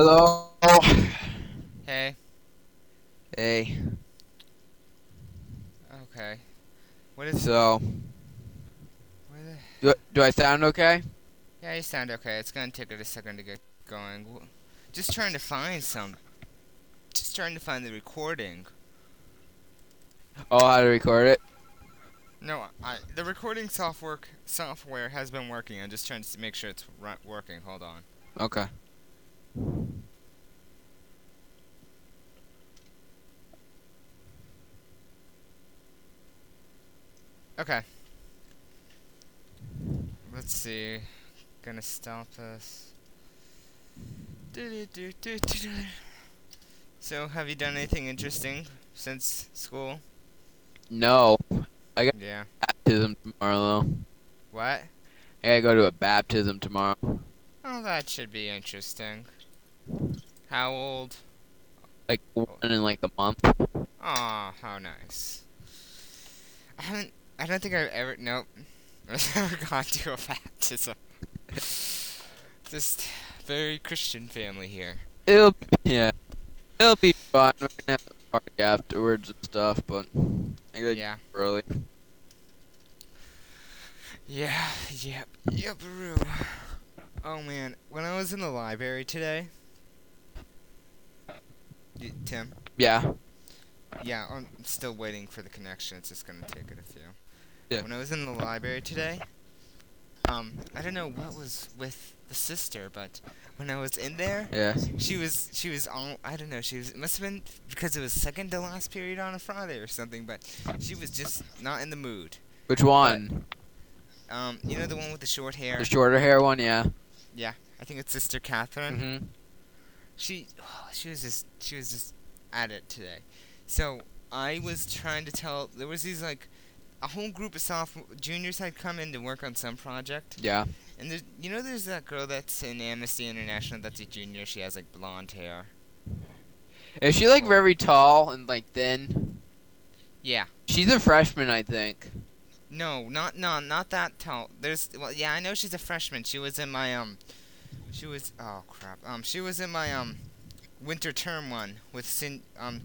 Hello. Hey. Hey. Okay. What is? So, do, do I sound okay? yeah, you sound okay. It's gonna take it a second to get going. Just trying to find some. Just trying to find the recording. Oh, how to record it? No, I the recording software software has been working. I'm just trying to make sure it's working. Hold on. Okay. Okay. Let's see. Gonna stop us. So, have you done anything interesting since school? No. I got Yeah. Baptism tomorrow, though. What? I gotta go to a baptism tomorrow. Oh, that should be interesting. How old? Like, one in like a month. Aw, how nice. I haven't. I don't think I've ever. Nope. I've never gone to a baptism. Just very Christian family here. It'll, be, yeah. It'll be fun. We're gonna have a party afterwards and stuff, but I gotta Yeah. get early. Yeah. Yep. Yep. Oh man, when I was in the library today. Tim. Yeah. Yeah, I'm still waiting for the connection. It's just gonna take it a few. Yeah. When I was in the library today, um, I don't know what was with the sister, but when I was in there, Yeah. she was she was all I don't know. She was it must have been because it was second to last period on a Friday or something, but she was just not in the mood. Which one? Um, you know the one with the short hair. The shorter hair one, yeah. yeah. I think it's Sister Catherine. Mm-hmm. She she was just she was just at it today. So I was trying to tell there was these like a whole group of sophomore juniors had come in to work on some project, Yeah. and there's you know there's that girl that's in Amnesty International that's a junior. She has like blonde hair. Is she like very tall and like thin? Yeah. She's a freshman, I think. No, not no, not that tall. There's well, yeah, I know she's a freshman. She was in my um, she was oh crap. Um, she was in my um, winter term one with Sin um,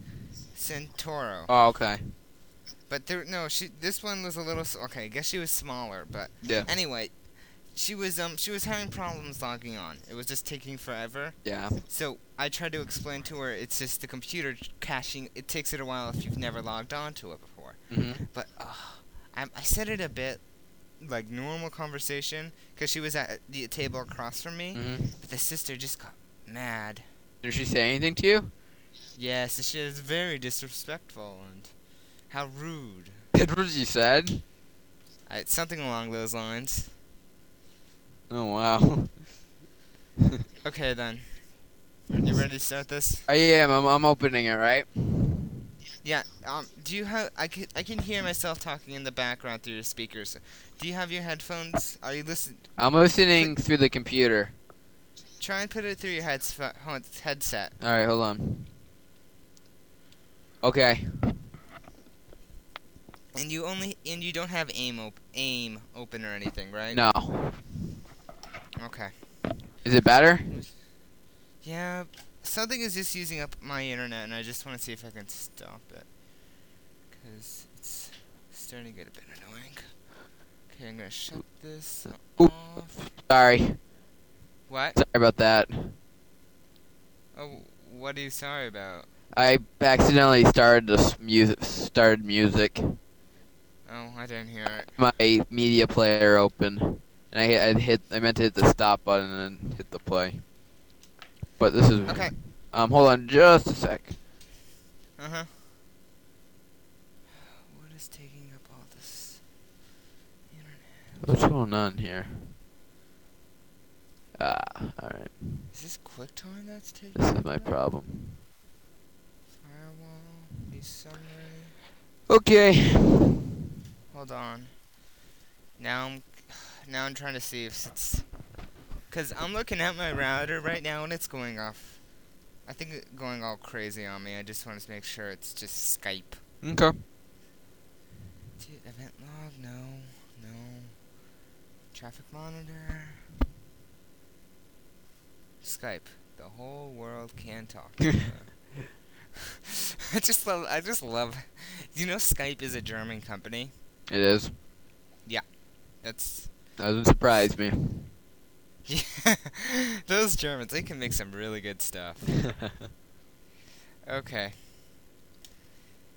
Centauro. Oh, okay. But there, no, she. This one was a little. Okay, I guess she was smaller, but Yeah. anyway, she was um she was having problems logging on. It was just taking forever. Yeah. So I tried to explain to her it's just the computer caching. It takes it a while if you've never logged on to it before. Mm-hmm. But uh, I I said it a bit like normal conversation because she was at the table across from me. Mm-hmm. But the sister just got mad. Did she say anything to you? Yes, she was very disrespectful and how rude. That's what she said. I, something along those lines. Oh wow. Okay then. Are You ready to start this? I am. I'm, I'm opening it, right? Yeah. Um. Do you have? I can. I can hear myself talking in the background through the speakers. Do you have your headphones? Are you listening? I'm listening through the computer. Try and put it through your heads headset. All right, hold on. Okay. And you only and you don't have aim op- aim open or anything, right? No. Okay. Is it better? Yeah. Something is just using up my internet, and I just want to see if I can stop it. Cause it's starting to get a bit annoying. Okay, I'm gonna shut this Ooh. off. Sorry. What? Sorry about that. Oh, what are you sorry about? I accidentally started this music. Started music. Oh, I didn't hear it. My media player open, and I I hit. I meant to hit the stop button and then hit the play. But this is. Okay. Um, hold on, just a sec. Uh huh. What is taking up all this internet? What's going on here? Ah, all right. Is this QuickTime that's taking? This is my that? problem. Firewall, summary. Okay. Hold on. Now I'm, now I'm trying to see if it's, cause I'm looking at my router right now and it's going off. I think it going all crazy on me. I just want to make sure it's just Skype. Okay. Dude, event log, no, no. Traffic monitor. Skype. The whole world can talk. I just love. I just love. You know, Skype is a German company. It is. Yeah, that's Doesn't surprise me. Yeah. Those Germans, they can make some really good stuff. Okay.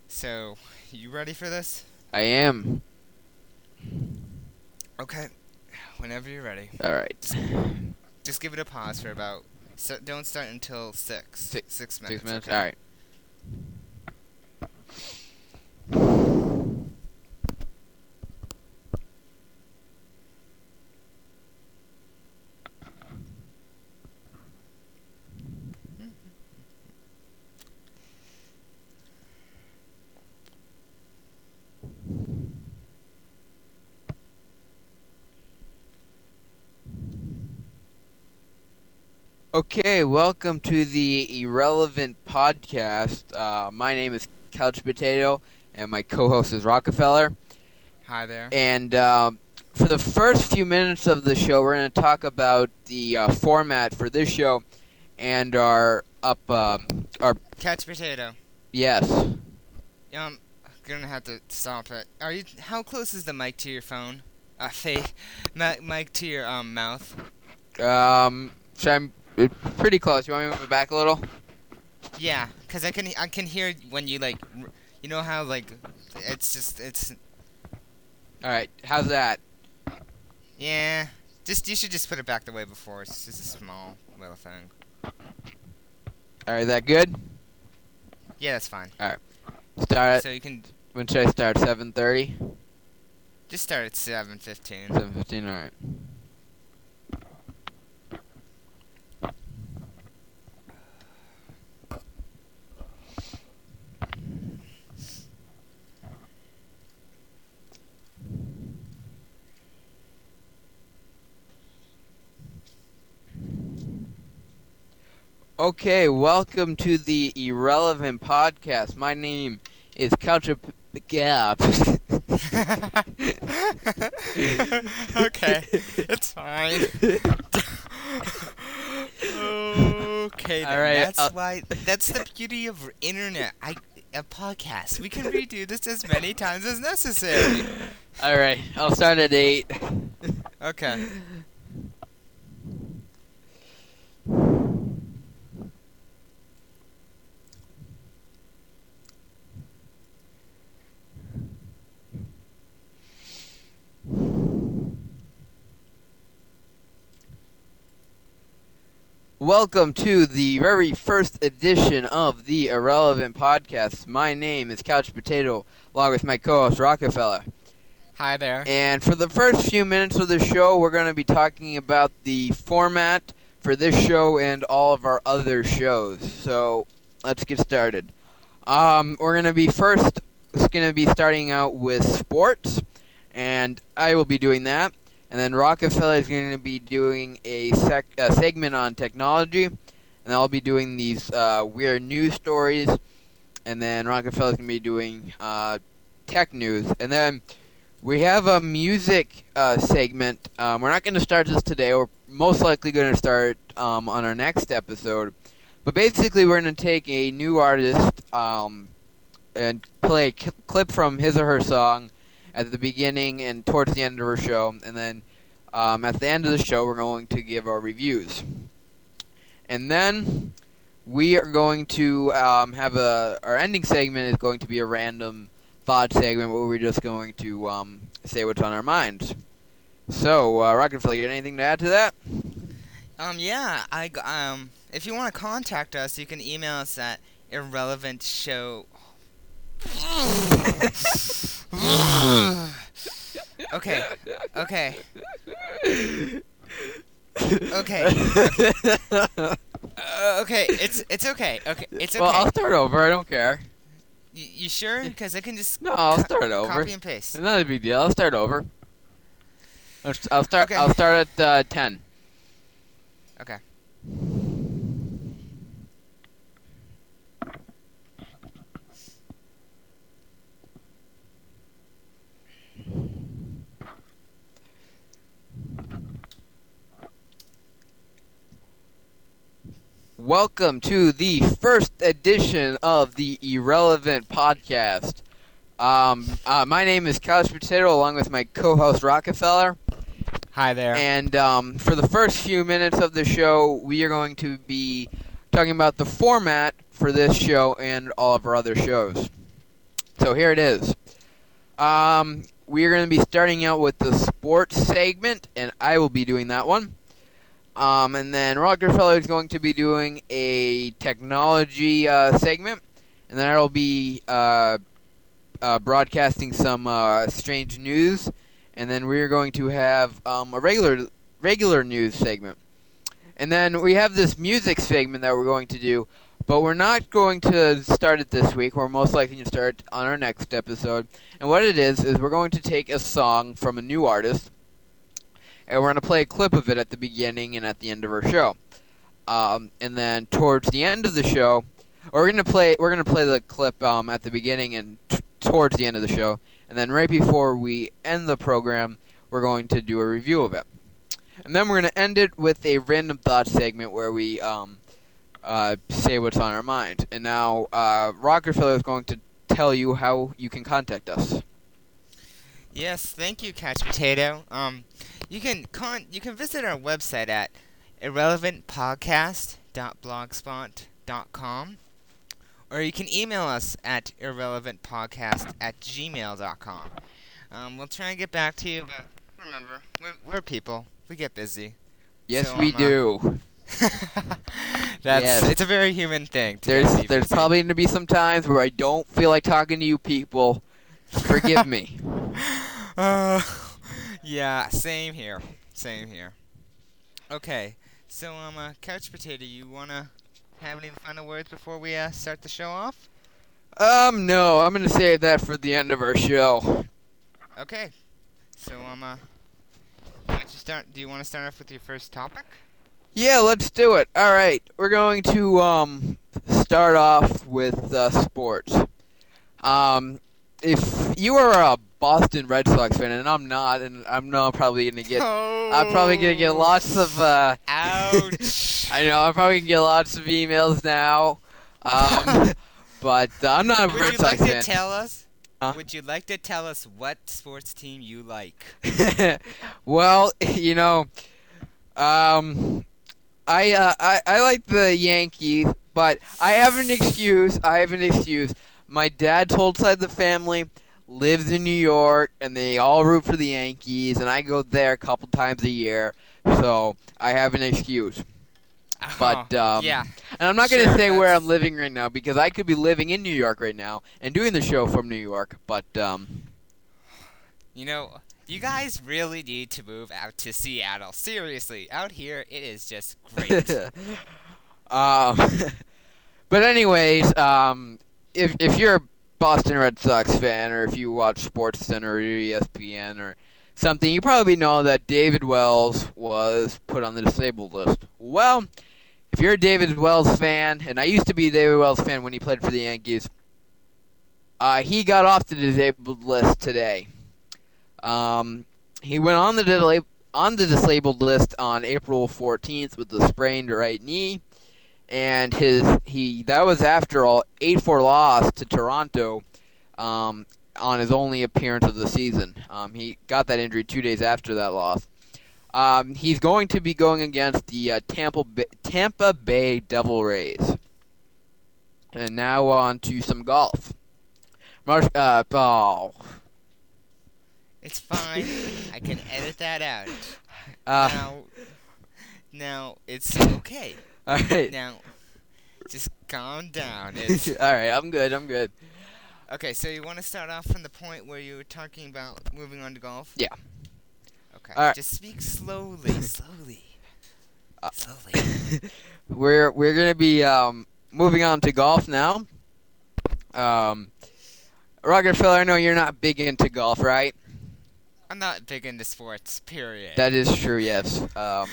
So, you ready for this? I am. Okay. Whenever you're ready. All right. Just give it a pause for about. So don't start until six. Six- Six minutes. Six minutes. okay? All right. Okay, welcome to the Irrelevant Podcast. Uh, my name is Couch Potato, and my co-host is Rockefeller. Hi there. And um, for the first few minutes of the show, we're going to talk about the uh, format for this show and our up. Um, our Catch potato. yes, Um, gonna have to stop it. Are you? How close is the mic to your phone? Uh, face, mic, mic to your um mouth. um, so I'm pretty close. You want me to move it back a little? Yeah, cause I can I can hear when you like, you know how like, it's just it's All right, how's that? yeah. Just you should just put it back the way before. It's just a small little thing. All right, that good? Yeah, that's fine. All right, start So you can when should I start? Seven thirty. just start at seven fifteen. Seven fifteen. All right. Okay, welcome to the Irrelevant Podcast. My name is Couch Gap. okay, it's fine. okay, then. All right, that's uh, why. That's the beauty of internet. I a podcast. We can redo this as many times as necessary. All right, I'll start at eight. Okay. Welcome to the very first edition of the Irrelevant Podcast. My name is Couch Potato, along with my co-host Rockefeller. Hi there. And for the first few minutes of the show, we're going to be talking about the format for this show and all of our other shows. So let's get started. Um, we're going to be first. It's going to be starting out with sports, and I will be doing that. And then Rockefeller is going to be doing a, sec- a segment on technology, and I'll be doing these uh, weird news stories. And then Rockefeller is going to be doing uh, tech news, and then we have a music uh, segment. Um, we're not going to start this today. We're most likely going to start um, on our next episode. But basically, we're going to take a new artist um, and play a clip from his or her song at the beginning and towards the end of our show. And then um, at the end of the show, we're going to give our reviews. And then we are going to um, have a. Our ending segment is going to be a random thought segment where we're just going to um, say what's on our minds. So, uh, Rockefeller, you got anything to add to that? Um, yeah, I g- um, if you want to contact us, you can email us at irrelevant show. okay, okay, okay, uh, okay. It's it's okay. Okay, it's okay. Well, I'll start over. I don't care. Y- you sure? Because I can just No, I'll start over. copy and paste. It's not a big deal. I'll start over. I'll I'll start. Okay. I'll start at uh, ten. Okay. Welcome to the first edition of the Irrelevant Podcast. Um, uh, my name is Couch Potato, along with my co-host Rockefeller. Hi there. And um, for the first few minutes of the show, we are going to be talking about the format for this show and all of our other shows. So here it is. Um, we are going to be starting out with the sports segment, and I will be doing that one. Um, and then Rockefeller is going to be doing a technology uh, segment, and then I will be uh, uh, broadcasting some uh, strange news, and then we're going to have um, a regular regular news segment, and then we have this music segment that we're going to do, but we're not going to start it this week. We're most likely to start on our next episode, and what it is is we're going to take a song from a new artist and we're going to play a clip of it at the beginning and at the end of our show. Um, and then towards the end of the show, we're going to play we're going to play the clip um, at the beginning and t- towards the end of the show, and then right before we end the program, we're going to do a review of it. And then we're going to end it with a random thought segment where we um, uh, say what's on our mind. And now uh, Rockefeller is going to tell you how you can contact us. Yes, thank you, Couch Potato. Um, you can con- you can visit our website at irrelevantpodcast.blogspot.com or you can email us at irrelevantpodcast at gmail.com. Um, we'll try and get back to you, but remember, we're, we're people. We get busy. Yes, So, we um, uh, do. That's Yes. it's a very human thing. There's there's busy. probably going to be some times where I don't feel like talking to you people. Forgive me. Uh, yeah, same here. Same here. Okay, so um, uh, Couch Potato, you wanna have any final words before we uh, start the show off? Um, no, I'm going to save that for the end of our show. Okay, so um, uh, why don't you start? Do you want to start off with your first topic? Yeah, let's do it. All right, we're going to um start off with uh, sports. Um, if you are a Boston Red Sox fan, and I'm not, and I'm not probably going to get, I'm probably going to get lots of. Uh, Ouch! I know I'm probably gonna get lots of emails now. Um, but uh, I'm not a Would Red you Sox like fan. to tell us? Huh? Would you like to tell us what sports team you like? well, you know, um, I, uh, I I like the Yankees, but I have an excuse. I have an excuse. My dad's whole side of the family lives in New York, and they all root for the Yankees, and I go there a couple times a year, so I have an excuse. But, Oh, um, yeah, And I'm not going to Sure, say where I'm living right now because I could be living in New York right now and doing the show from New York. But um, You know, you guys really need to move out to Seattle. Seriously, out here it is just great. um, but anyways, um, if if you're a Boston Red Sox fan or if you watch Sports Center or ESPN or something, you probably know that David Wells was put on the disabled list. Well, if you're a David Wells fan, and I used to be a David Wells fan when he played for the Yankees, uh, he got off the disabled list today. Um, he went on the on the disabled list on April 14th with a sprained right knee, and his he that was after all 8-4 loss to Toronto um, on his only appearance of the season. Um, he got that injury two days after that loss. Um, he's going to be going against the uh, Tampa Bay, Tampa Bay Devil Rays. And now on to some golf. Marsh, uh, oh, it's fine. I can edit that out. uh, now, now it's okay. All right, Now, just calm down. It's all right. I'm good. I'm good. okay. So you want to start off from the point where you were talking about moving on to golf? Yeah. Okay. All right. Just speak slowly, slowly, Uh, slowly. we're we're gonna be um, moving on to golf now. Um, Rockefeller, I know you're not big into golf, right? I'm not big into sports. Period. That is true. Yes. Um,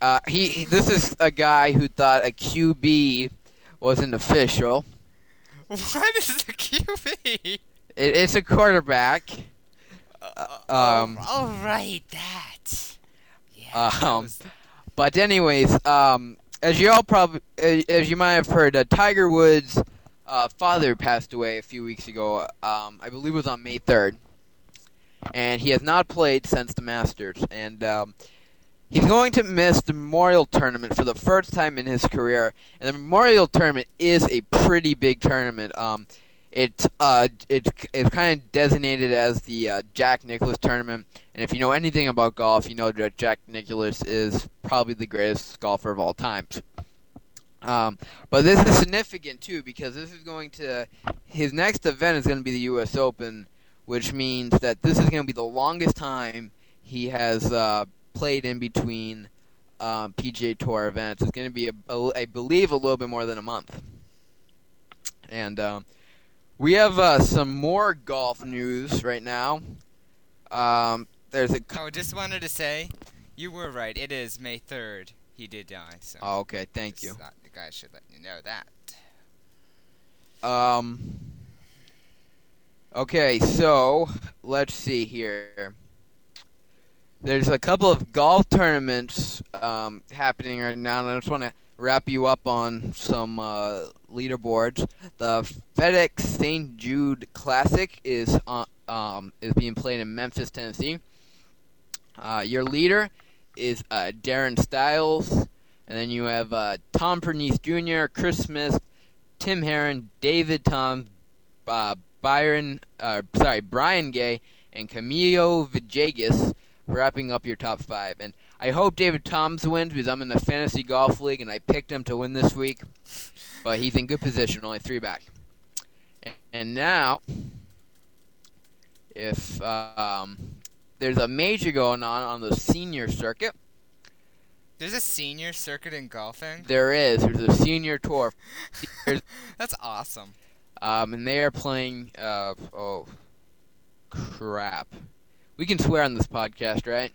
uh, he, This is a guy who thought a QB wasn't official. what is a QB? It, it's a quarterback. um, oh, oh, right, that. Yeah. um, But anyways, um, as you all probably, as you might have heard, uh, Tiger Woods' uh, father passed away a few weeks ago. Um, I believe it was on May third, and he has not played since the Masters. And um, he's going to miss the Memorial Tournament for the first time in his career. And the Memorial Tournament is a pretty big tournament. Um, it's uh, it's it's kind of designated as the uh, Jack Nicklaus tournament. And if you know anything about golf, you know that Jack Nicklaus is probably the greatest golfer of all times. Um, but this is significant too because this is going to his next event is going to be the U.S. Open, which means that this is going to be the longest time he has uh, played in between um, PGA Tour events. It's going to be, a, a, I believe, a little bit more than a month. And um, we have uh, some more golf news right now. Um, there's a. Oh, just wanted to say, you were right. It is May third. He did die. So. Oh, okay. Thank you. Thought the guy should let you know that. Um. Okay, so let's see here. There's a couple of golf tournaments um, happening right now, and I just want to wrap you up on some uh, leaderboards. The FedEx St. Jude Classic is on, um, is being played in Memphis, Tennessee. Uh, your leader is uh, Darron Stiles, and then you have uh, Tom Pernice Jr., Chris Smith, Tim Herron, David Toms, uh, Byron, uh, sorry, Brian Gay, and Camilo Villegas wrapping up your top five. And I hope David Toms wins because I'm in the fantasy golf league and I picked him to win this week. But he's in good position, only three back. And now, if um, there's a major going on on the senior circuit, There's a senior circuit in golfing. there is. There's a senior tour, That's awesome. um, and they are playing. Uh, oh, crap! We can swear on this podcast, right?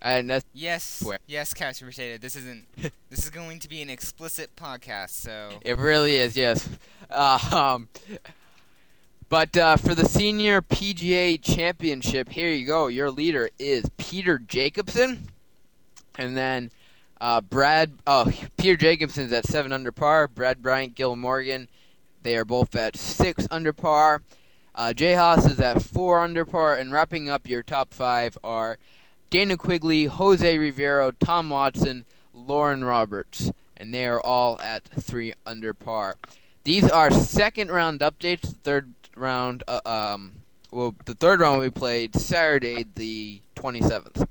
And that's Yes, Where? yes, Couch Potato. This isn't. this is going to be an explicit podcast, so It really is, yes. Uh, um, but uh, for the senior PGA Championship, here you go. Your leader is Peter Jacobsen, and then uh, Brad. Oh, Peter Jacobsen's at seven under par. Brad Bryant, Gil Morgan, they are both at six under par. Uh, Jay Haas is at four under par, and wrapping up your top five are Dana Quigley, Jose Rivero, Tom Watson, Loren Roberts, and they are all at three under par. These are second round updates. The third round, uh, um, well, the third round we played Saturday, the 27th.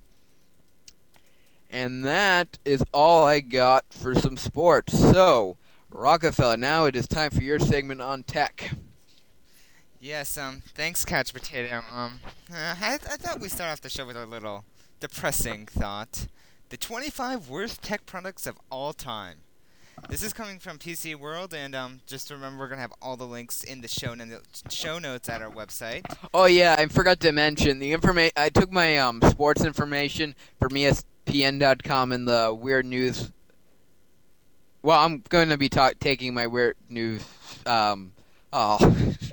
And that is all I got for some sports. So, Rockefeller, now it is time for your segment on tech. Yes. Um, thanks, Couch Potato. Um, uh, I, I thought we'd start off the show with a little depressing thought: the 25 worst tech products of all time. This is coming from PC World, and um, just remember we're gonna have all the links in the show no- show notes at our website. Oh yeah, I forgot to mention the information. I took my um, sports information from ESPN.com and the weird news. Well, I'm going to be ta- taking my weird news. Um, oh.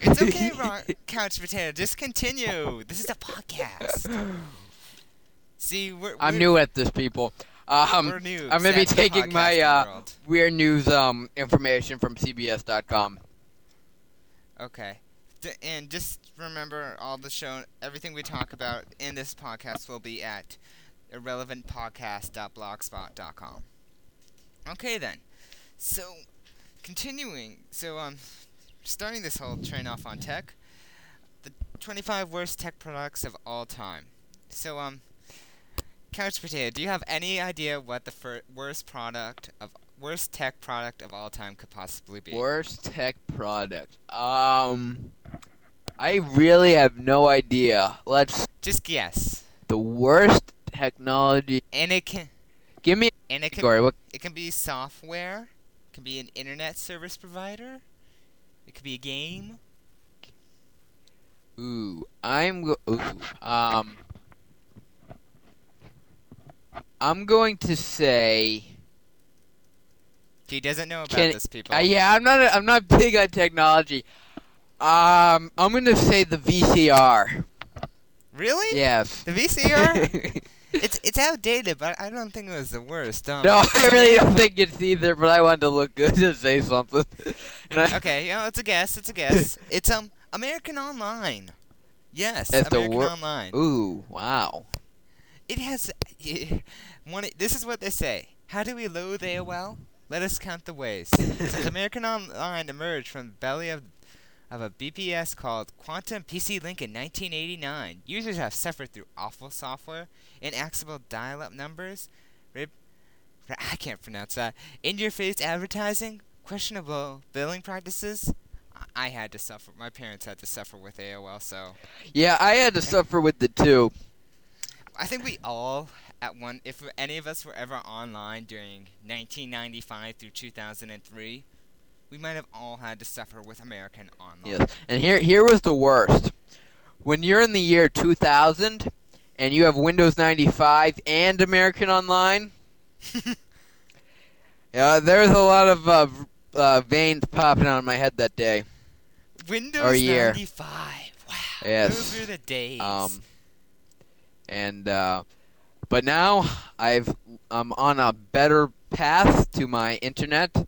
It's okay, Ro- Couch Potato. Just continue. This is a podcast. See, we're, I'm new at this, people. Um, we're new. I'm gonna be the taking my uh, world. weird news um, information from CBS.com. Okay. D- and just remember all the show, everything we talk about in this podcast will be at irrelevantpodcast.blogspot.com. Okay then. So, continuing. So, um, starting this whole train off on tech, the 25 worst tech products of all time. So, um, Couch Potato, do you have any idea what the fir- worst product of worst tech product of all time could possibly be? Worst tech product. Um, I really have no idea. Let's Just guess. the worst technology. And it can Give me and it can it can be software, it can be an internet service provider, it could be a game. Ooh, I'm go- ooh, um. I'm going to say. He doesn't know about Can- this, people. Uh, yeah, I'm not. A, I'm not big on technology. Um, I'm gonna say the VCR. Really? Yes. The VCR? it's it's outdated, but I don't think it was the worst. Um, No, I really don't think it's either, but I wanted to look good to say something. I, Okay, yeah, it's a guess. It's a guess. it's um American Online. Yes, That's American wor- Online. Ooh, wow. It has one. This is what they say. How do we loathe AOL? Let us count the ways. Since American Online emerged from the belly of of a BBS called Quantum PC Link in 1989, users have suffered through awful software, inaccessible dial-up numbers, rip, I can't pronounce that, in-your-face advertising, questionable billing practices. I- I had to suffer. My parents had to suffer with AOL, so Yeah, I had to suffer with the two. I think we all at one if any of us were ever online during 1995 through 2003, we might have all had to suffer with American Online. Yes. And here here was the worst. When you're in the year 2000 and you have Windows 95 and American Online, yeah, there's a lot of uh, uh, veins popping out of my head that day. Windows Or year. 95. Wow. Yes. Those were the days. Um, and uh, but now I've I'm on a better path to my internet.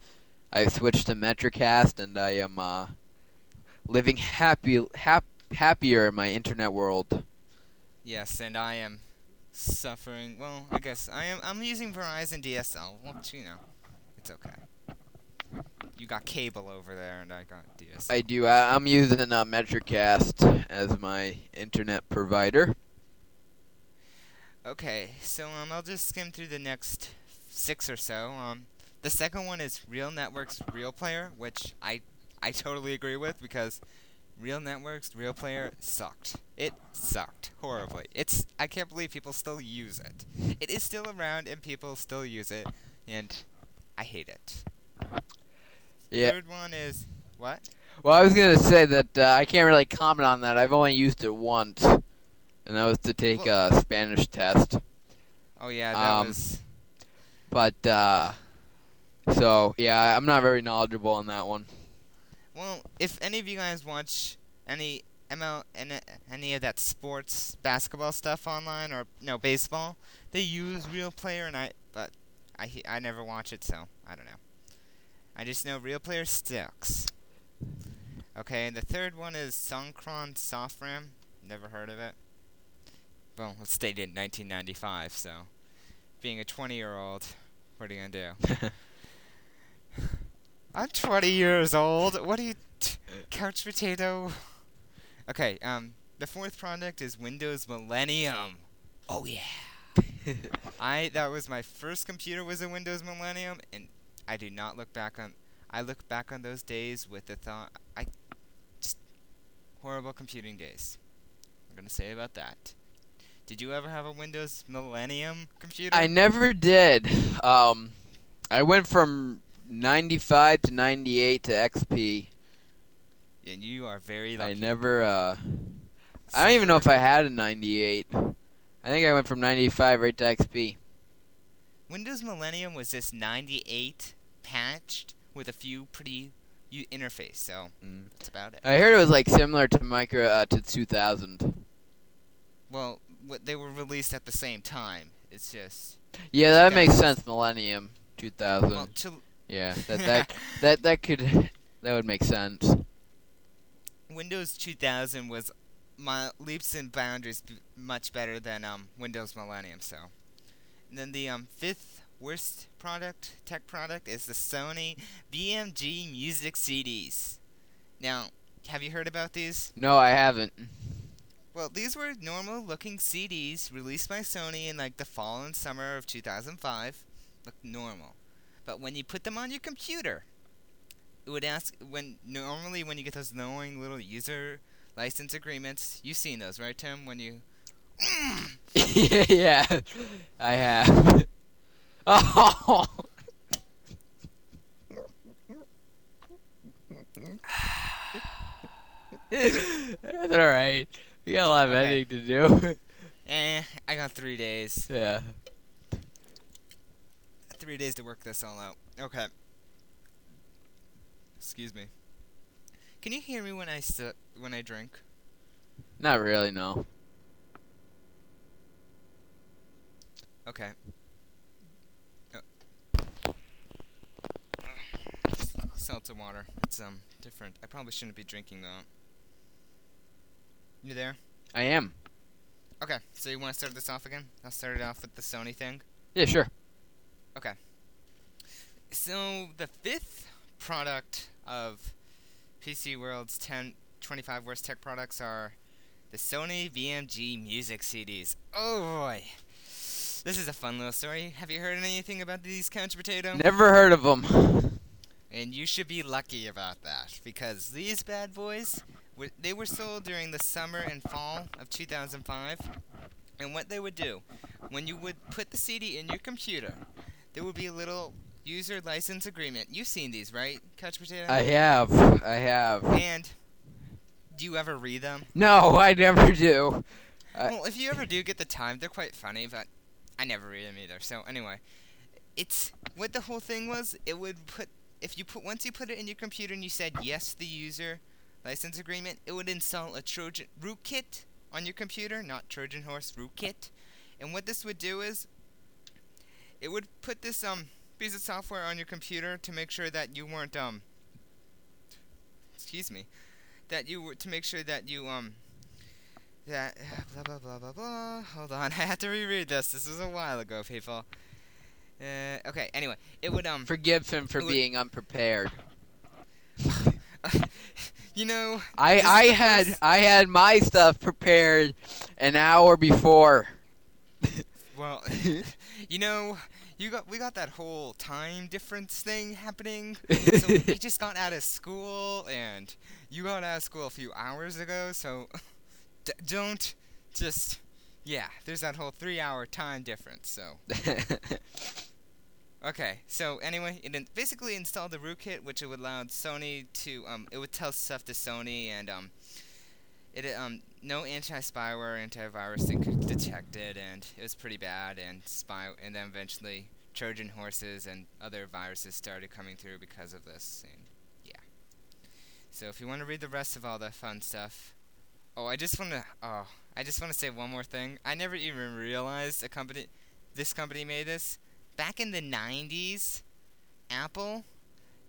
I've switched to Metrocast, and I am uh, living happy hap, happier in my internet world. yes, and I am suffering. Well, I guess I am. I'm using Verizon DSL. Well, you know, it's okay. You got cable over there, and I got DSL. I do. I, I'm using uh, Metrocast as my internet provider. Okay, so um, I'll just skim through the next six or so. Um, the second one is Real Networks Real Player, which I I totally agree with because Real Networks Real Player sucked. It sucked horribly. It's I can't believe people still use it. It is still around and people still use it, and I hate it. Yeah. Third one is what? Well, I was gonna say that uh, I can't really comment on that. I've only used it once, and that was to take a Spanish test. Oh yeah, that Um, was. But uh, so yeah, I'm not very knowledgeable on that one. Well, if any of you guys watch any ML any, any of that sports basketball stuff online or no baseball, they use Real Player and I but I I never watch it so I don't know. I just know Real Player sucks. Okay, and the third one is Syncronys SoftRAM. Never heard of it. Well, it's stated in 1995, so being a 20 year old, what are you gonna do? I'm 20 years old. What are you, t- couch potato? Okay, um, the fourth product is Windows Millennium. Oh yeah. I that was my first computer was a Windows Millennium, and I do not look back on. I look back on those days with the thought I just horrible computing days. I'm gonna say about that. Did you ever have a Windows Millennium computer? I never did. Um, I went from 95 to 98 to XP. and you are very lucky. I never. Uh, I don't even know if I had a 98. I think I went from 95 right to XP. Windows Millennium was just 98 patched with a few pretty interface, so Mm. that's about it. I heard it was like similar to micro uh, to 2000. Well, they were released at the same time. It's just Yeah, that makes sense. Millennium 2000. well, to, yeah, that that that that could that would make sense. Windows 2000 was my leaps and boundaries b- much better than um, Windows Millennium. So, and then the um, fifth worst product, tech product, is the Sony BMG Music CDs. Now, have you heard about these? No, I haven't. Well, these were normal looking CDs released by Sony in like the fall and summer of 2005. Looked normal. But when you put them on your computer, it would ask when normally when you get those annoying little user license agreements, you've seen those, right, Tim? When you yeah, I have. Oh. That's all right. We got a lot of Okay. editing to do. eh, I got three days. yeah. Three days to work this all out. Okay. Excuse me. Can you hear me when I sit when I drink? Not really, no. Okay. Oh. Seltzer water. It's um different. I probably shouldn't be drinking that. You there? I am. Okay, so you want to start this off again? I'll start it off with the Sony thing. Yeah, sure. So the fifth product of PC World's 10, 25 worst tech products are the Sony BMG music CDs. Oh boy. This is a fun little story. Have you heard anything about these Couch Potato? Never heard of them. And you should be lucky about that because these bad boys, they were sold during the summer and fall of 2005. And what they would do, when you would put the CD in your computer, there would be a little user license agreement. You've seen these, right, Couch Potato? I have. I have. And do you ever read them? No, I never do. Well, if you ever do get the time, they're quite funny, but I never read them either. So anyway, it's what the whole thing was. It would put if you put once you put it in your computer and you said yes to the user license agreement, it would install a Trojan rootkit on your computer, not Trojan horse rootkit. And what this would do is it would put this um piece of software on your computer to make sure that you weren't um excuse me that you were to make sure that you um that blah blah blah blah blah. Hold on, I have to reread this. This was a while ago, people. Uh, okay. Anyway, it would um. Forgive him for It would- being unprepared. you know, I I had I had my stuff prepared an hour before. well, you know, you got we got that whole time difference thing happening. So we just got out of school, and you got out of school a few hours ago. So d- don't just yeah. There's that whole three-hour time difference. So. Okay, so anyway, it in- basically installed the rootkit, which it would allow Sony to um, it would tell stuff to Sony, and um, it um, no anti-spyware, antivirus thing could detect it, and it was pretty bad. And spy, and then eventually Trojan horses and other viruses started coming through because of this. And yeah. So if you want to read the rest of all the fun stuff, oh, I just want to oh, I just want to say one more thing. I never even realized a company, this company made this back in the 90s, Apple,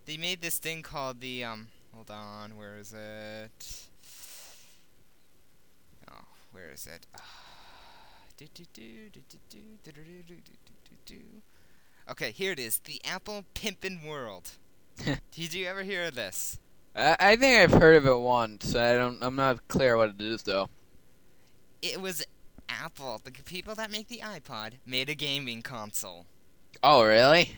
they made this thing called the, um, hold on, where is it? Oh, where is it? Okay, here it is. The Apple Pippin World. Did you ever hear of this? I, I think I've heard of it once. I don't. I'm not clear what it is though. It was Apple, the people that make the iPod, made a gaming console. Oh really?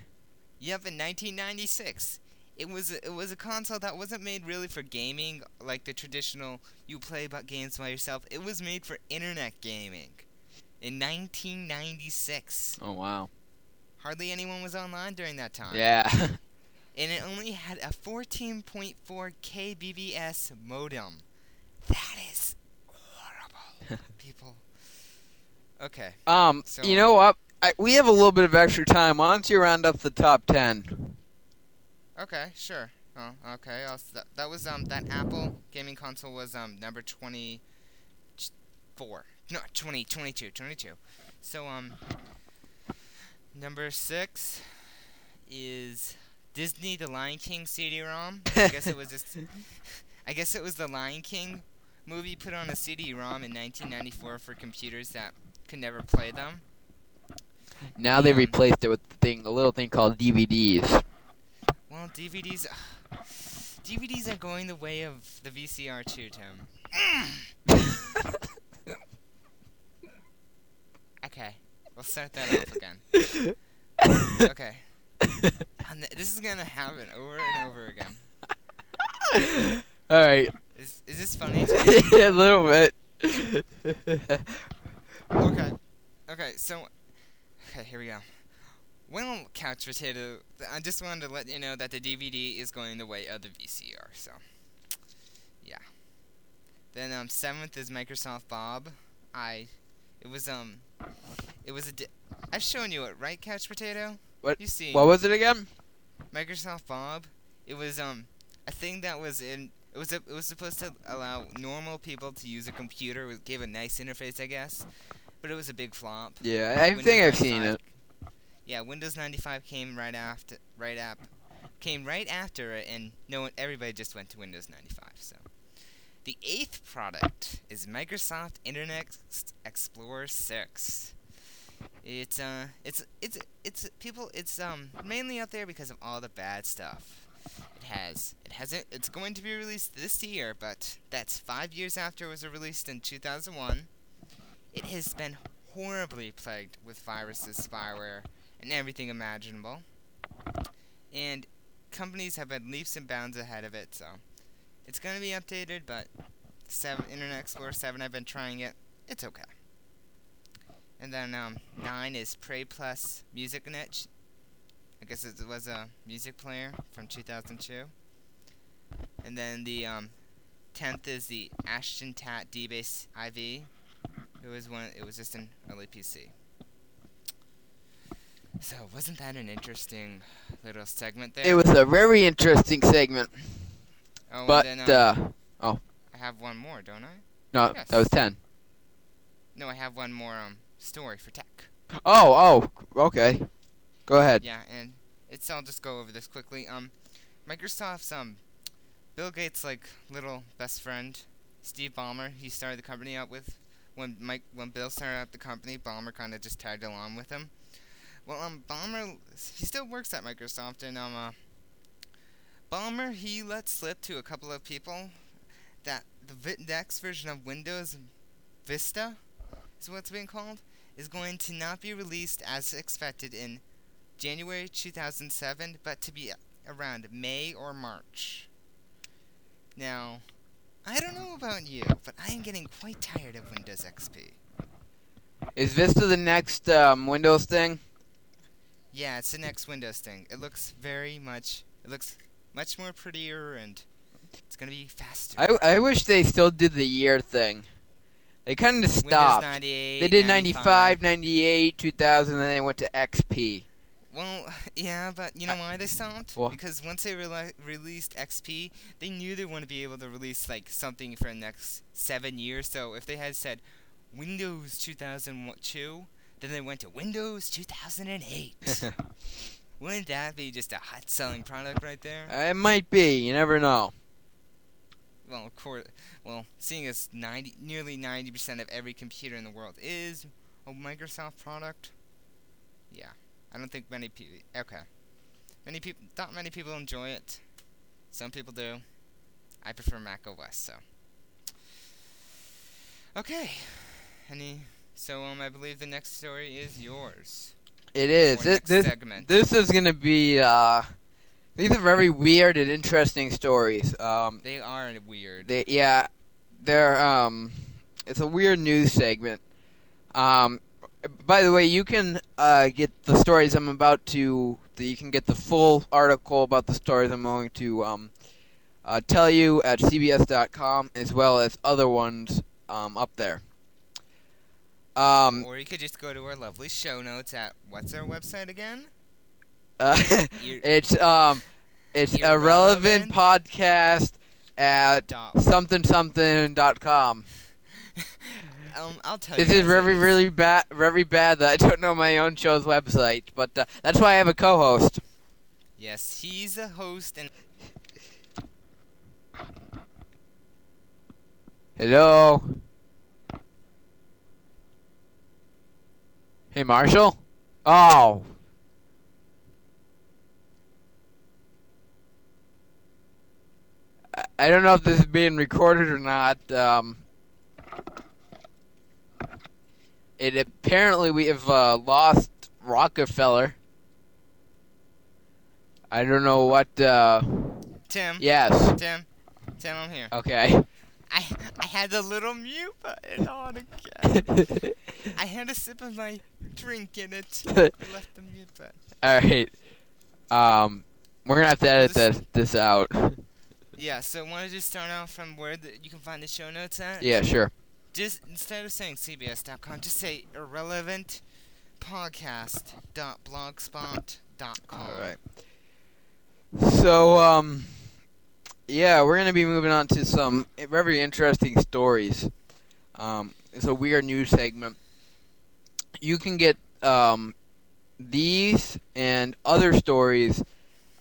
Yep, in 1996. It was a, it was a console that wasn't made really for gaming like the traditional you play about games by yourself. It was made for internet gaming. In 1996. Oh wow. Hardly anyone was online during that time. Yeah. And it only had a 14.4 kbps modem. That is horrible, people. Okay. um. So- you know what? I, we have a little bit of extra time. Why don't you round up the top ten? Okay, sure. Oh, okay. I'll, that, that was um that Apple gaming console was um number 24. No, 20, 22, 22. So um number 6 is Disney The Lion King CD-ROM. I guess it was just I guess it was the Lion King movie put on a CD-ROM in 1994 for computers that could never play them. Now they Yeah. replaced it with the thing, a little thing called DVDs. DVDs DVDs are going the way of the VCR too, Tim. Okay, we'll start that off again. Okay, and this is gonna happen over and over again. All right. Is is this funny? A little bit. Okay, okay, so okay, here we go. Well, couch potato, I just wanted to let you know that the DVD is going the way of the VCR. So, yeah. Then um, seventh is Microsoft Bob. I, it was um, it was a. Di- I've shown you it, right, couch potato? What- You see? what was it again? Microsoft Bob. It was um a thing that was in it was a, it was supposed to allow normal people to use a computer. It gave a nice interface, I guess. but it was a big flop. Yeah, I Windows think I've seen 95 it. Yeah, Windows 95 came right after, right up, came right after it, and no one, everybody just went to Windows 95. So, the eighth product is Microsoft Internet Explorer 6. It's uh, it's it's it's people. It's um mainly out there because of all the bad stuff. It has it hasn't. It's going to be released this year, but that's five years after it was released in 2001. It has been horribly plagued with viruses, spyware, and everything imaginable. And companies have been leaps and bounds ahead of it, so it's going to be updated, but seven, Internet Explorer 7, I've been trying it. It's okay. And then um, 9 is Prey Plus MusicNet. I guess it was a music player from 2002. And then the um, 10th is the Ashton Tat dBase IV. It was one. It was just an early PC. So wasn't that an interesting little segment there? It was a very interesting segment, Oh, but then, um, uh, oh, I have one more, don't I? no, yes. that was ten. No, I have one more um story for tech. Oh, oh, okay. Go ahead. Yeah, and it's. I'll just go over this quickly. Um, Microsoft's um, Bill Gates' like little best friend, Steve Ballmer. He started the company out with when Mike when Bill started out the company. Ballmer kind of just tagged along with him. Well, um, Ballmer he still works at Microsoft, and um, uh, Ballmer he let slip to a couple of people that the next version of Windows Vista is what's being called is going to not be released as expected in January 2007, but to be around May or March. Now, I don't know about you, but I am getting quite tired of Windows XP. Is Vista the next um, Windows thing? Yeah, it's the next Windows thing. It looks very much, it looks much more prettier and it's gonna be faster. I, I wish they still did the year thing. They kind of Windows stopped. 98. They did 95. 95, 98, 2000, and then they went to XP. Well, yeah, but you know why they stopped? Wha- Because once they rela- released XP, they knew they wouldn't be able to release like something for the next seven years. So if they had said Windows 2002, then they went to Windows 2008. Wouldn't that be just a hot selling product right there? Uh, it might be. You never know. Well, of course. Well, seeing as 90, nearly 90% of every computer in the world is a Microsoft product, yeah, I don't think many people. Okay, many people. Not many people enjoy it. Some people do. I prefer Mac OS. So. Okay. Any. So um, I believe the next story is yours. It This, this, segment. this is going to be. Uh, these are very weird and interesting stories. Um, They are weird. they, yeah, they're. Um, it's a weird news segment. Um, by the way, you can uh, get the stories I'm about to. You can get the full article about the stories I'm going to um, uh, tell you at CBS.com, as well as other ones um, up there. Um, or you could just go to our lovely show notes at what's our website again? uh, it's um, it's a relevant Irrelevant? podcast at Dot. something something dot com. Um, I'll tell This you. is very, really bad, very bad that I don't know my own show's website, but uh, that's why I have a co-host. Yes, he's a host and Hello. Hey, Marshall. Oh. I- don't know if this is being recorded or not. Um, it apparently we have uh, lost Rockefeller. I don't know what. Uh, Tim. yes. Tim. Tim, I'm here. Okay. I I had the little mute button on again. I had a sip of my drink in it. I left the mute button. All right. Um, we're gonna have to edit This- this out. Yeah, so want to just start off from where the, you can find the show notes at? yeah, sure. Just instead of saying cbs.com, just say irrelevant podcast.blogspot.com. All right. So, um, yeah, we're gonna be moving on to some very interesting stories. Um, it's a weird news segment. You can get um, these and other stories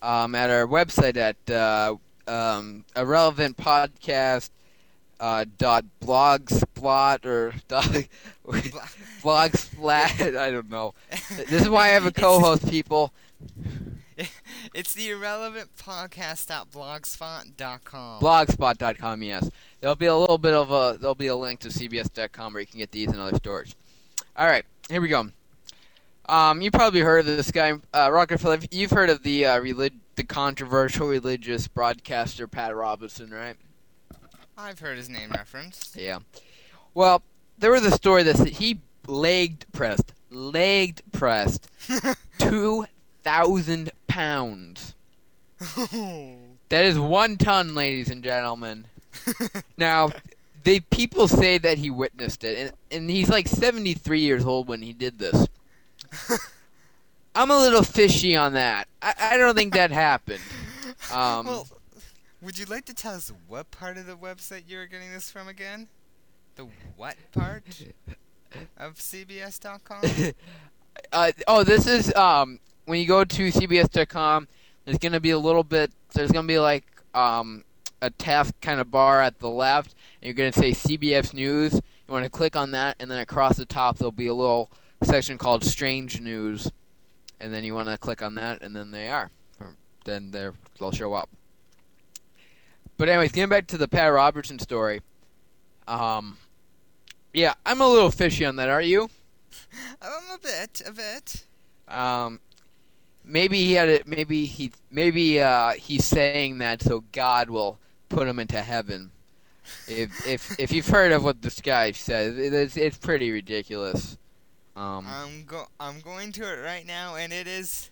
um, at our website at uh, um, irrelevant podcast uh, dot blogspot or dot blogsplat. I don't know. This is why I have a co-host, people. It's the irrelevant podcast.blogspot.com. Blogspot.com. Yes, there'll be a little bit of a there'll be a link to CBS.com where you can get these and other stories. All right, here we go. Um, you probably heard of this guy, uh, Rockefeller. You've heard of the uh, relig- the controversial religious broadcaster Pat Robertson, right? I've heard his name referenced. Yeah. Well, there was a story that he legged pressed, legged pressed two thousand pounds. That is one ton, ladies and gentlemen. Now, they people say that he witnessed it, and, and he's like 73 years old when he did this. I'm a little fishy on that. I, I don't think that happened. Um, well, would you like to tell us what part of the website you were getting this from again? The what part of CBS.com? uh, oh, this is um, when you go to CBS.com. There's gonna be a little bit. There's gonna be like um, a task kind of bar at the left, and you're gonna say CBS News. You want to click on that, and then across the top there'll be a little section called Strange News, and then you want to click on that, and then they are. Or then they're, they'll show up. But anyways, getting back to the Pat Robertson story. Um, yeah, I'm a little fishy on that. Are you? um, a bit, a bit. Um, maybe he had it. Maybe he. Maybe uh, he's saying that so God will put him into heaven. If if if you've heard of what this guy says, it's it's pretty ridiculous. Um, I'm go I'm going to it right now, and it is.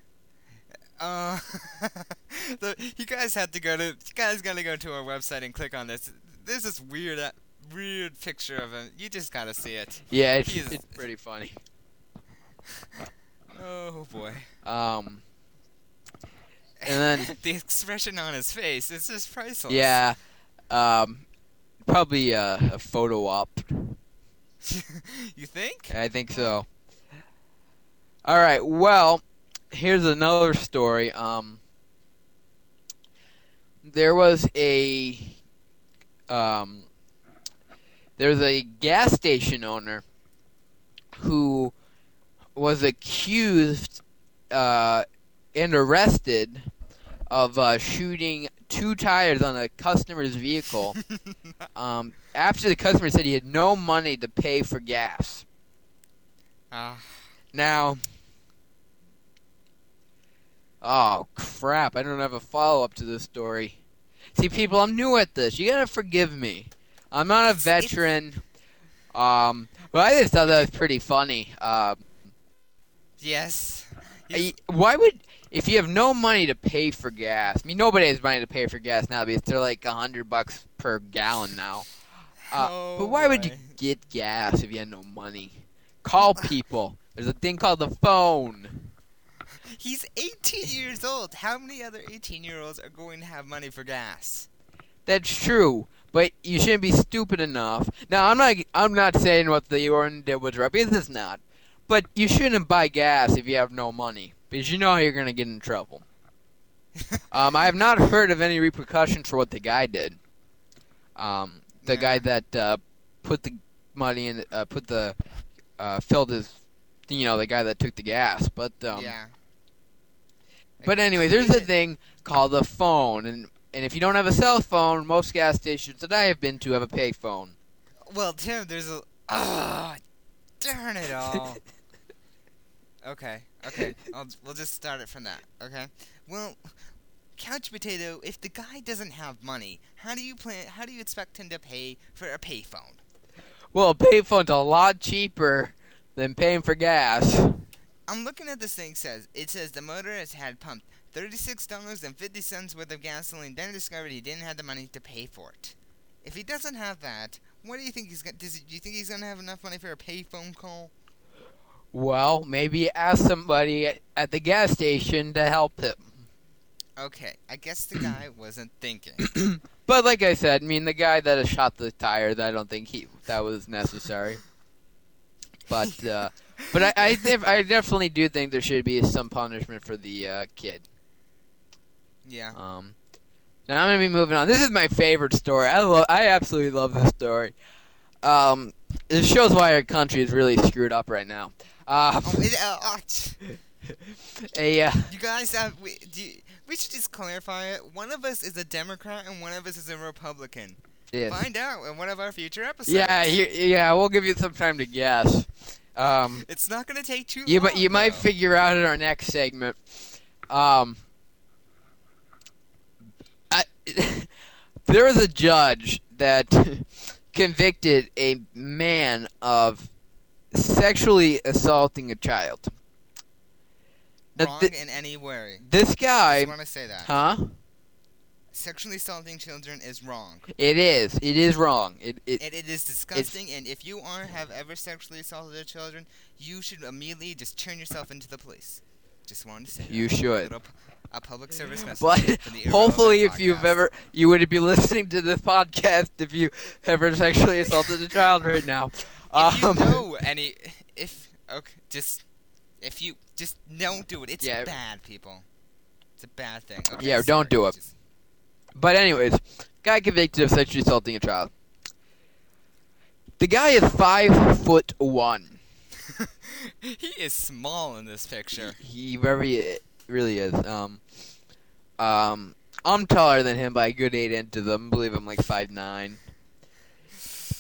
Uh, the, you guys have to go to. You guys gotta go to our website and click on this. There's this weird, uh, weird picture of him. You just gotta see it. yeah, it's, he's- it's pretty funny. Oh boy. Um, and then the expression on his face is just priceless. yeah, um, probably a, a photo op. you think? I think so. All right. Well, here's another story. Um, there was a um, there's a gas station owner who was accused uh, and arrested of uh, shooting two tires on a customer's vehicle um, after the customer said he had no money to pay for gas. Ah, Now, oh crap! I don't have a follow up to this story. See, people, I'm new at this. You gotta forgive me. I'm not a veteran. Um, but I just thought that was pretty funny. Um, yes. I- why would if you have no money to pay for gas? I mean, nobody has money to pay for gas now because they're like a hundred bucks per gallon now. Uh, Oh, but why would you get gas if you had no money? Call people. There's a thing called the phone. He's 18 years old. How many other 18 year olds are going to have money for gas? That's true, but you shouldn't be stupid enough. Now, I'm not. I'm not saying what the ordinance did was right because it's not. But you shouldn't buy gas if you have no money because you know you're gonna get in trouble. um, I have not heard of any repercussions for what the guy did. Um, the guy that uh, put the money in, uh, put the, uh, filled his, you know, the guy that took the gas. But um, yeah. but anyway, there's a thing called a phone, and and if you don't have a cell phone, most gas stations that I have been to have a pay phone. Well, Tim, there's a. Ah, darn it all. okay, okay. I'll, we'll just start it from that. Okay. Well, Couch Potato, if the guy doesn't have money, how do you plan? How do you expect him to pay for a payphone? Well, a payphone's a lot cheaper than paying for gas. I'm looking at this thing. Says it says the motorist had pumped thirty-six dollars and fifty cents worth of gasoline, then discovered he didn't have the money to pay for it. If he doesn't have that, what do you think he's gonna? Does do you think he's gonna have enough money for a payphone call? Well, maybe ask somebody at, the gas station to help him. Okay, I guess the guy wasn't thinking. But like I said, I mean, the guy that has shot the tire, I don't think he that was necessary. But uh, But I I, def- I definitely do think there should be some punishment for the uh, kid. Yeah. Um, now I'm gonna be moving on. This is my favorite story. I love. I absolutely love this story. Um, it shows why our country is really screwed up right now. Uh, Oh, it, uh, uh, a uh, you guys have we, do you, we should just clarify it. One of us is a Democrat and one of us is a Republican. yes. Find out in one of our future episodes. yeah, you, yeah. We'll give you some time to guess. Um, It's not gonna take too you long. you might figure out in our next segment. Um, I, there was a judge that convicted a man of sexually assaulting a child. Now, wrong thi- in any way. this I guy, just want to say that. huh? Sexually assaulting children is wrong. It is. It is wrong. It it And it is disgusting. And if you are have ever sexually assaulted a children, you should immediately just turn yourself into the police. Just wanted to say. you that. should. A, p- a public service message. But for the Irrelevant hopefully, if you've ever, you wouldn't be listening to this podcast if you ever sexually assaulted a child right now. If Um, you know any, if okay, just if you just don't do it. It's Yeah. bad, people. It's a bad thing. Okay, Yeah, don't do it. just- But anyways, guy convicted of sexually assaulting a child. The guy is five foot one. he is small in this picture. He very really is. Um, um, I'm taller than him by a good eight inches. I believe I'm like five nine.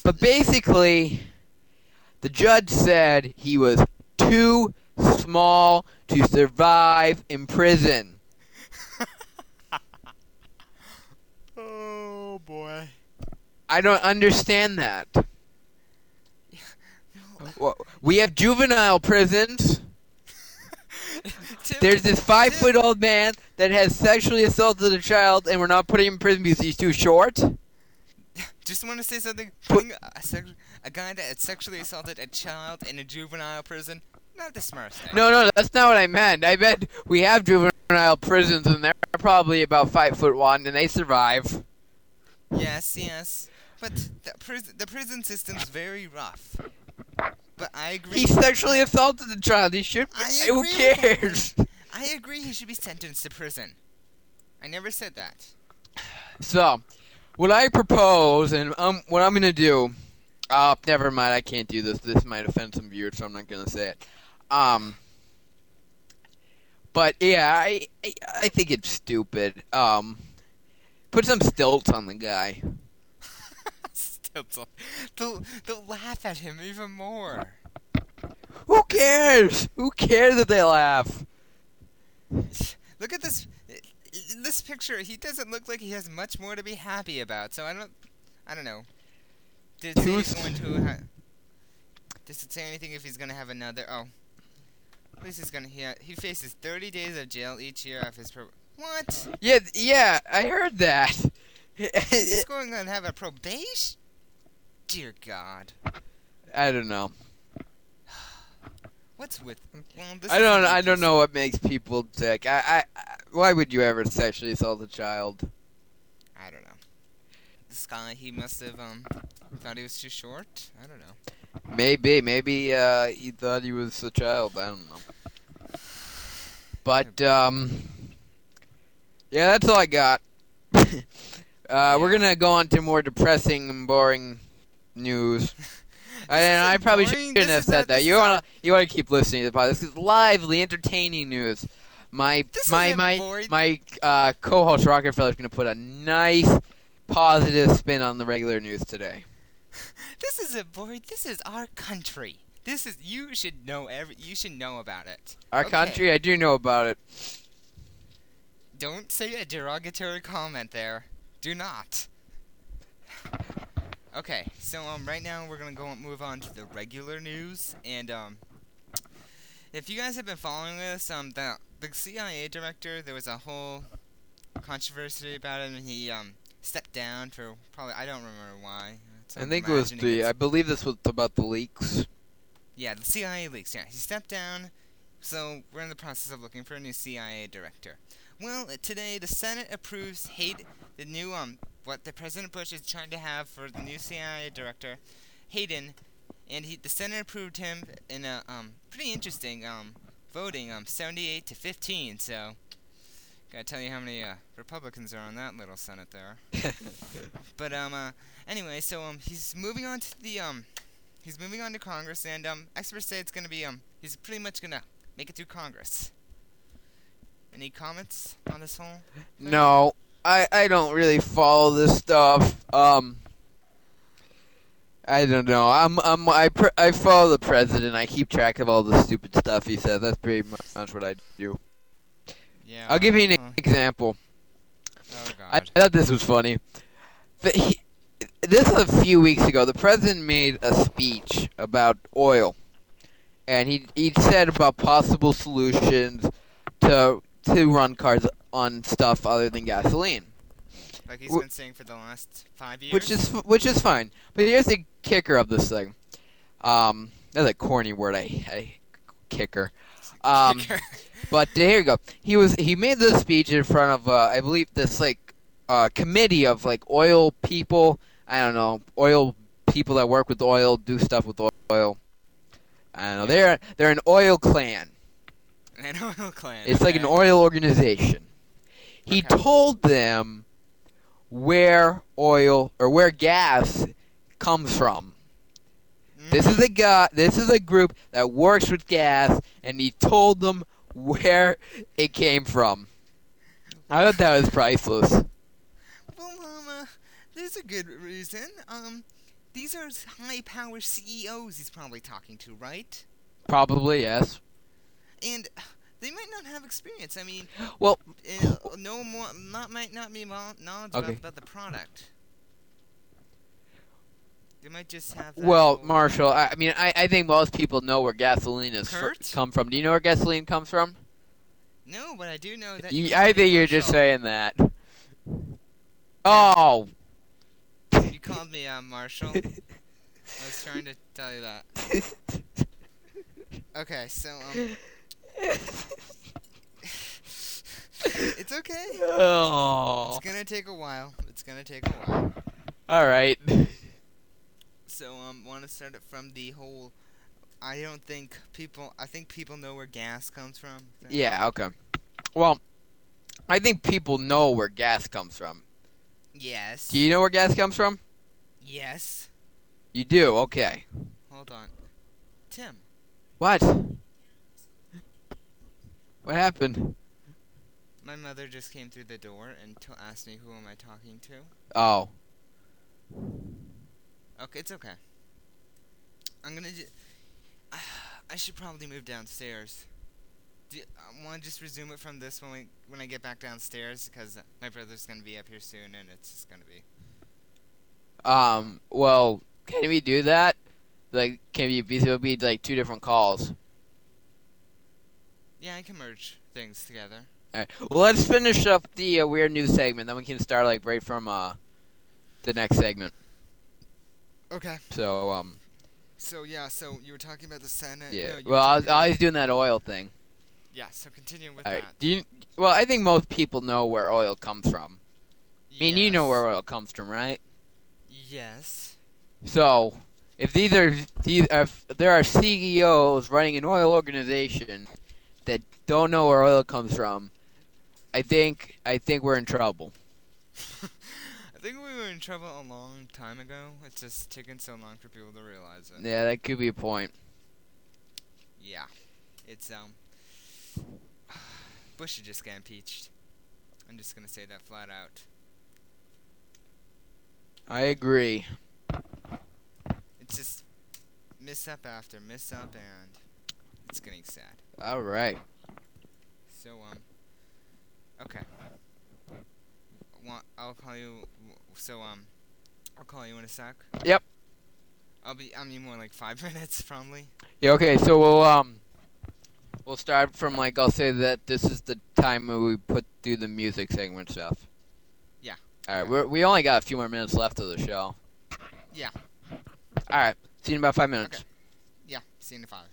But basically, the judge said he was too small to survive in prison. oh boy. I don't understand that. Well, We have juvenile prisons. Tim, There's this five foot old man that has sexually assaulted a child, and we're not putting him in prison because he's too short. Just want to say something. Put- Putting a, a guy that had sexually assaulted a child in a juvenile prison, not the smartest thing. No, no, that's not what I meant. I meant we have juvenile prisons, and they're probably about five foot one, and they survive. Yes, yes. But the, pris- the prison system's very rough. But I agree. He sexually assaulted the child. He should. I Who agree that. cares? I agree he should be sentenced to prison. I never said that. So, what I propose, and um, what I'm gonna do. Oh, never mind. I can't do this. This might offend some viewers, so I'm not gonna say it. Um. But yeah, I I, I think it's stupid. Um. Put some stilts on the guy. Still, don't- they'll, they'll laugh at him even more. Who cares? Who cares that they laugh? Look at this. In this picture, he doesn't look like he has much more to be happy about. So I don't, I don't know. Did it say he's going to? Ha- does it say anything if he's gonna have another? Oh, least he's gonna. He, ha- he faces 30 days of jail each year of his. Pro- what? Yeah, yeah, I heard that. He's going to have a probation? Dear God, I don't know. what's with? Well, this I don't. I don't know what makes people sick. I, I, I. Why would you ever sexually assault a child? This guy, he must have um thought he was too short. I don't know. Maybe. Maybe uh, he thought he was a child. I don't know. But um, yeah, that's all I got. uh, We're gonna go on to more depressing and boring news. And I probably boring. shouldn't This have said that. You wanna you wanna keep listening to the podcast. This is lively, entertaining news. My This my my boring. my uh, co-host Rockefeller is gonna put a nice positive spin on the regular news today. This is a boring. This is our country. This is you should know every. You should know about it. Our Okay. country, I do know about it. Don't say a derogatory comment there. Do not. Okay, so um, right now we're gonna go move on to the regular news, and um, if you guys have been following this, um, the the CIA director, there was a whole controversy about and he um stepped down for probably I don't remember why. So I think it was the. it's- I believe this was about the leaks. yeah, the CIA leaks. Yeah, he stepped down. So we're in the process of looking for a new CIA director. Well, today the Senate approves Hayden, the new um, what the President Bush is trying to have for the new CIA director, Hayden. and he the Senate approved him in a um pretty interesting um voting um 78 to 15. So gotta tell you how many uh, Republicans are on that little Senate there. But um uh, anyway, so um he's moving on to the um he's moving on to Congress, and um experts say it's gonna be um he's pretty much gonna make it through Congress. Any comments on this whole? No, I I don't really follow this stuff. Um, I don't know. I'm I'm I pr- I follow the president. I keep track of all the stupid stuff he says. That's pretty much what I do. Yeah. I'll give you an uh, example. Oh I God. thought this was funny. He, this was a few weeks ago. The president made a speech about oil, and he he said about possible solutions to to run cars on stuff other than gasoline, Like he's been saying for the last five years. which is which is fine. But here's the kicker of this thing. Um, that's a corny word. I, I kicker. Um, But here you go. He was he made this speech in front of uh, I believe this like uh, committee of like oil people. I don't know oil people that work with oil, do stuff with oil. I don't know. They're they're an oil clan. An oil clan. It's like an oil organization. He Okay. told them where oil or where gas comes from. This is a guy. This is a group that works with gas, and he told them where it came from. I thought that was priceless. Well, um, uh, there's a good reason. Um, these are high-power CEOs he's probably talking to, right? Probably yes. And they might not have experience. I mean, Well, uh, no more, not might not be knowledge Okay. about, about the product. They might just have. that well, Marshall. I, I mean, I, I think most people know where gasoline is fr- come from. Do you know where gasoline comes from? No, but I do know that. You, I think you're just saying that. Oh. You called me uh, Marshall. I was trying to tell you that. Okay, so um, it's okay. oh. It's gonna take a while. It's gonna take a while. All right. So um, want to start it from the whole. I don't think people. I think people know where gas comes from. Yeah. Okay. Well, I think people know where gas comes from. Yes. Do you know where gas comes from? Yes. You do. Okay. Hold on. Tim. What? What happened? My mother just came through the door and t- asked me who am I talking to. Oh. Okay, it's okay. I'm gonna. Ju- I should probably move downstairs. Do you, I want to just resume it from this when we when I get back downstairs because my brother's gonna be up here soon and it's just gonna be. Um. Well, can we do that? Like, can we? These will be like two different calls. Yeah, I can merge things together. All right. Well, let's finish up the uh, weird news segment. Then we can start like right from uh the next segment. Okay. So um. So yeah, so you were talking about the Senate. Yeah. no, well, I was, I was doing that oil thing. Yeah. So continue with All right. that. Do you? Well, I think most people know where oil comes from. I mean, you know where oil comes from, right? Yes. So, if these are these, if there are CEOs running an oil organization that don't know where oil comes from, I think I think we're in trouble. I think we were in trouble a long time ago. It's just taken so long for people to realize it. Yeah, that could be a point. Yeah. It's um Bush just got impeached. I'm just gonna say that flat out. I agree. It's just miss up after miss up, and it's getting sad. All right. So um okay. I'll call you so um I'll call you in a sec. Yep. I'll be I mean more like five minutes probably. Yeah. Okay. So we'll um we'll start from like I'll say that this is the time where we put do the music segment stuff. Yeah. All right. We're, we only got a few more minutes left of the show. Yeah. All right. See you in about five minutes. Okay. Yeah, see you in five.